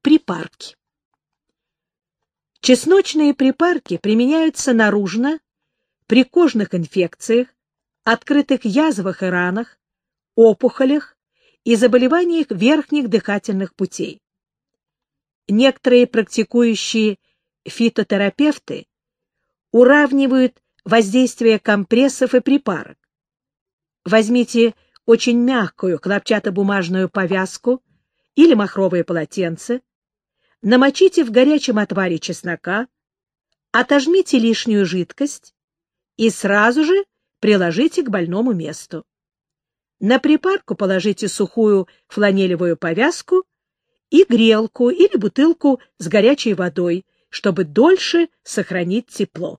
Припарки. Чесночные припарки применяются наружно при кожных инфекциях, открытых язвах и ранах, опухолях и заболеваниях верхних дыхательных путей. Некоторые практикующие фитотерапевты уравнивают воздействие компрессов и припарок. Возьмите очень мягкую хлопчатобумажную повязку или махровое полотенце, намочите в горячем отваре чеснока, отожмите лишнюю жидкость и сразу же приложите к больному месту. На припарку положите сухую фланелевую повязку и грелку или бутылку с горячей водой, чтобы дольше сохранить тепло.